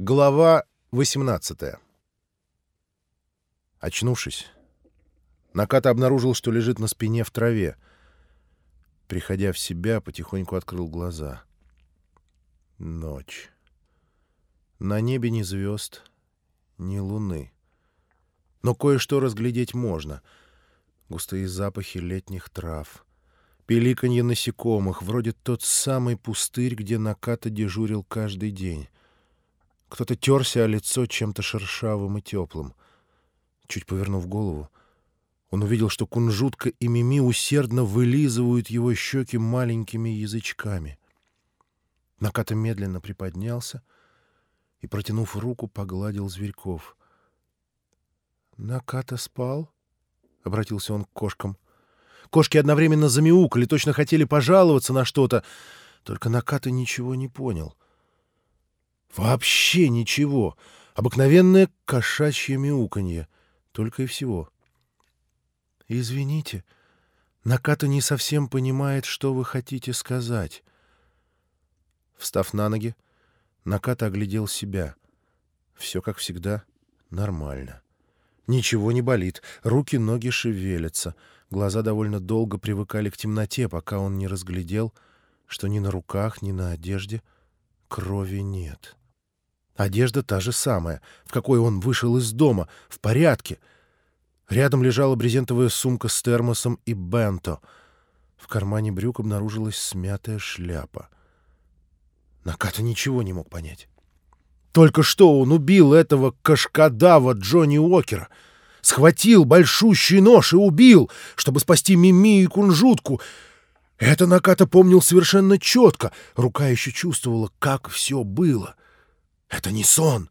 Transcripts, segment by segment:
Глава 18 Очнувшись, Наката обнаружил, что лежит на спине в траве. Приходя в себя, потихоньку открыл глаза. Ночь. На небе ни звезд, ни луны. Но кое-что разглядеть можно. Густые запахи летних трав. Пеликанье насекомых, вроде тот самый пустырь, где Наката дежурил каждый день. Кто-то терся о лицо чем-то шершавым и теплым. Чуть повернув голову, он увидел, что кунжутка и Мими усердно вылизывают его щеки маленькими язычками. Наката медленно приподнялся и, протянув руку, погладил зверьков. «Наката спал?» — обратился он к кошкам. Кошки одновременно замяукали, точно хотели пожаловаться на что-то. Только Наката ничего не понял — Вообще ничего. Обыкновенное кошачье мяуканье. Только и всего. «Извините, Наката не совсем понимает, что вы хотите сказать». Встав на ноги, Наката оглядел себя. Все, как всегда, нормально. Ничего не болит, руки-ноги шевелятся. Глаза довольно долго привыкали к темноте, пока он не разглядел, что ни на руках, ни на одежде крови нет. Одежда та же самая, в какой он вышел из дома, в порядке. Рядом лежала брезентовая сумка с термосом и бенто. В кармане брюк обнаружилась смятая шляпа. Наката ничего не мог понять. Только что он убил этого кашкадава Джонни Уокера. Схватил большущий нож и убил, чтобы спасти Мими и Кунжутку. Это Наката помнил совершенно четко. Рука еще чувствовала, как все было. Это не сон.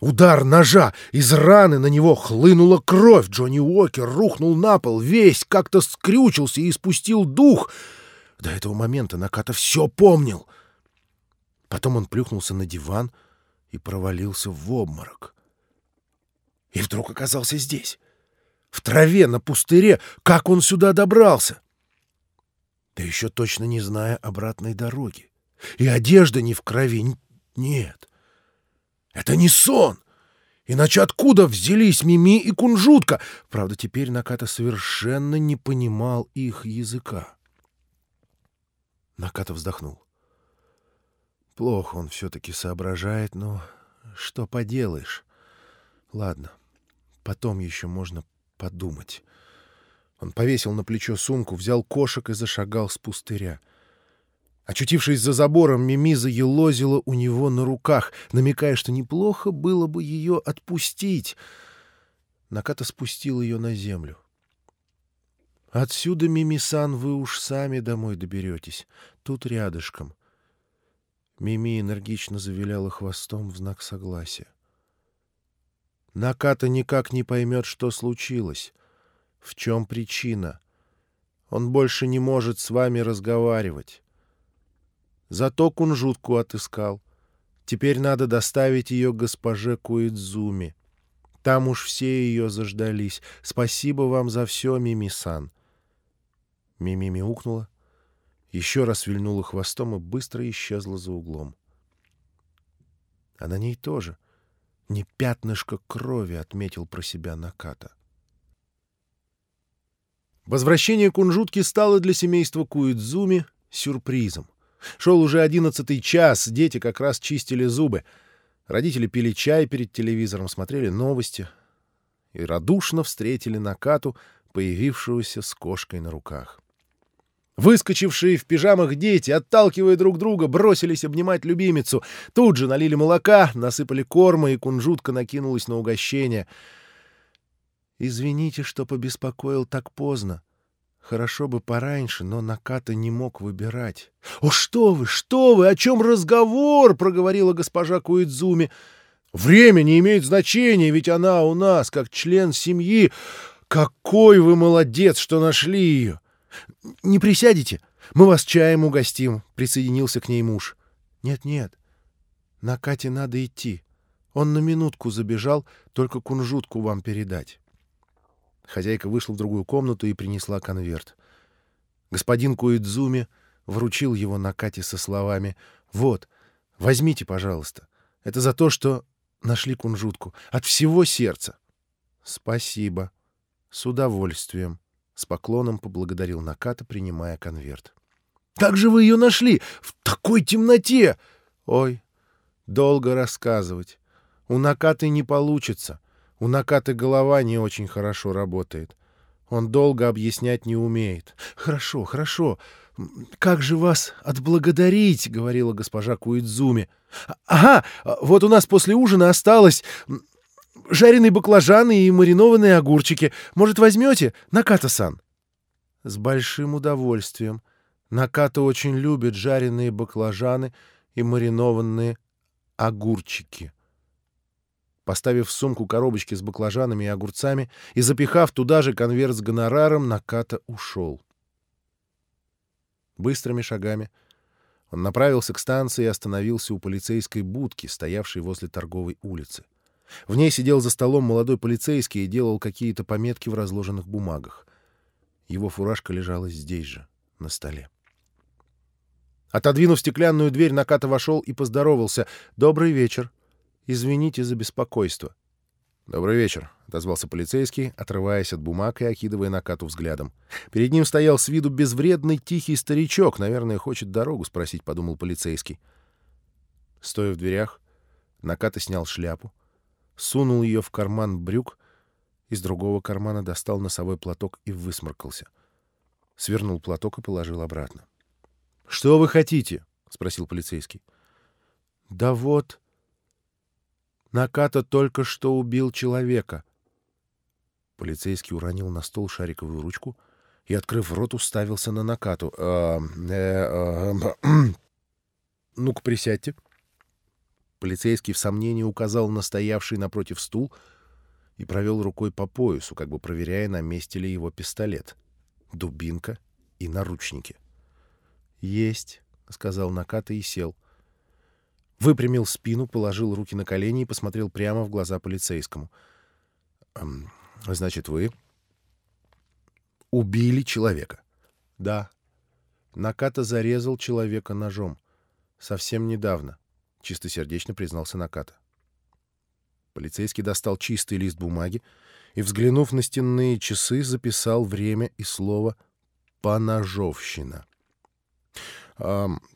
Удар ножа. Из раны на него хлынула кровь. Джонни Уокер рухнул на пол, весь как-то скрючился и испустил дух. До этого момента Наката все помнил. Потом он плюхнулся на диван и провалился в обморок. И вдруг оказался здесь, в траве, на пустыре. Как он сюда добрался? Да еще точно не зная обратной дороги. И одежда не в крови. Нет. Это не сон! Иначе откуда взялись Мими и Кунжутка? Правда, теперь Наката совершенно не понимал их языка. Наката вздохнул. Плохо он все-таки соображает, но что поделаешь. Ладно, потом еще можно подумать. Он повесил на плечо сумку, взял кошек и зашагал с пустыря. Очутившись за забором, Мимиза елозила у него на руках, намекая, что неплохо было бы ее отпустить. Наката спустил ее на землю. «Отсюда, Мимисан, вы уж сами домой доберетесь. Тут рядышком». Мими энергично завиляла хвостом в знак согласия. Наката никак не поймет, что случилось. В чем причина? Он больше не может с вами разговаривать. Зато кунжутку отыскал. Теперь надо доставить ее госпоже Куидзуми. Там уж все ее заждались. Спасибо вам за все, Мими-сан. Мими мяукнула, еще раз вильнула хвостом и быстро исчезла за углом. А на ней тоже не пятнышко крови, отметил про себя Наката. Возвращение кунжутки стало для семейства Куидзуми сюрпризом. Шел уже одиннадцатый час, дети как раз чистили зубы. Родители пили чай перед телевизором, смотрели новости и радушно встретили Накату, появившегося с кошкой на руках. Выскочившие в пижамах дети, отталкивая друг друга, бросились обнимать любимицу. Тут же налили молока, насыпали корма, и кунжутка накинулась на угощение. «Извините, что побеспокоил так поздно», Хорошо бы пораньше, но Наката не мог выбирать. — О, что вы, что вы, о чем разговор? — проговорила госпожа Куидзуми. — Время не имеет значения, ведь она у нас, как член семьи. Какой вы молодец, что нашли ее! — Не присядете? Мы вас чаем угостим, — присоединился к ней муж. Нет, — Нет-нет, Накате надо идти. Он на минутку забежал, только кунжутку вам передать. Хозяйка вышла в другую комнату и принесла конверт. Господин Куидзуми вручил его Накате со словами «Вот, возьмите, пожалуйста. Это за то, что нашли кунжутку. От всего сердца. Спасибо. С удовольствием. С поклоном поблагодарил Наката, принимая конверт. Как же вы ее нашли? В такой темноте! Ой, долго рассказывать. У Накаты не получится. У Накаты голова не очень хорошо работает. Он долго объяснять не умеет. Хорошо, хорошо. Как же вас отблагодарить, говорила госпожа Куидзуми. Ага, вот у нас после ужина осталось жареные баклажаны и маринованные огурчики. Может, возьмете, Наката-сан? С большим удовольствием. Наката очень любит жареные баклажаны и маринованные огурчики. Поставив в сумку коробочки с баклажанами и огурцами и запихав туда же конверт с гонораром, Наката ушел. Быстрыми шагами он направился к станции и остановился у полицейской будки, стоявшей возле торговой улицы. В ней сидел за столом молодой полицейский и делал какие-то пометки в разложенных бумагах. Его фуражка лежала здесь же, на столе. Отодвинув стеклянную дверь, Наката вошел и поздоровался. «Добрый вечер. Извините за беспокойство». «Добрый вечер», — отозвался полицейский, отрываясь от бумаг и окидывая Накату взглядом. Перед ним стоял с виду безвредный тихий старичок. Наверное, хочет дорогу спросить, — подумал полицейский. Стоя в дверях, Наката снял шляпу, сунул ее в карман брюк, из другого кармана достал носовой платок и высморкался. Свернул платок и положил обратно. «Что вы хотите?» — спросил полицейский. «Да вот. Наката только что убил человека». Полицейский уронил на стол шариковую ручку и, открыв рот, уставился на Накату. «Э, э, э, «Ну-ка, присядьте». Полицейский в сомнении указал на стоявший напротив стул и провел рукой по поясу, как бы проверяя, на месте ли его пистолет, дубинка и наручники. — «Есть», — сказал Наката и сел. Выпрямил спину, положил руки на колени и посмотрел прямо в глаза полицейскому. «Значит, вы убили человека?» «Да». Наката зарезал человека ножом. Совсем недавно, — чистосердечно признался Наката. Полицейский достал чистый лист бумаги и, взглянув на стенные часы, записал время и слово «поножовщина».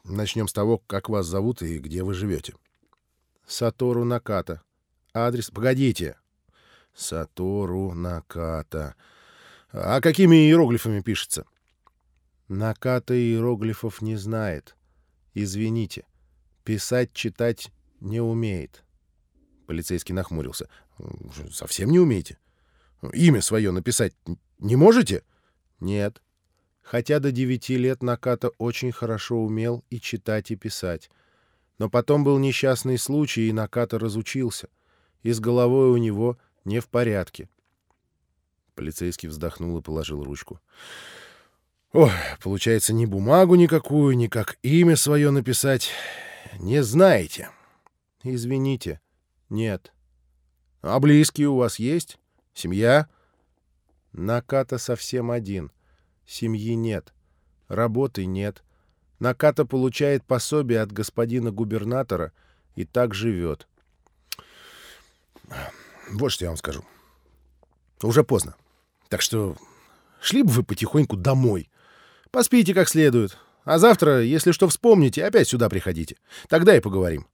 Начнем с того, как вас зовут и где вы живете. Сатору Наката. Адрес... Погодите. Сатору Наката. А какими иероглифами пишется? Наката иероглифов не знает. Извините. Писать, читать не умеет. Полицейский нахмурился. Совсем не умеете? Имя свое написать не можете? Нет. Хотя до девяти лет Наката очень хорошо умел и читать, и писать. Но потом был несчастный случай, и Наката разучился. И с головой у него не в порядке. Полицейский вздохнул и положил ручку. Ой, получается, ни бумагу никакую, ни как имя свое написать не знаете. Извините, нет. А близкие у вас есть? Семья? Наката совсем один. Семьи нет. Работы нет. Наката получает пособие от господина губернатора и так живет. Вот что я вам скажу. Уже поздно. Так что шли бы вы потихоньку домой. Поспите как следует. А завтра, если что вспомните, опять сюда приходите. Тогда и поговорим.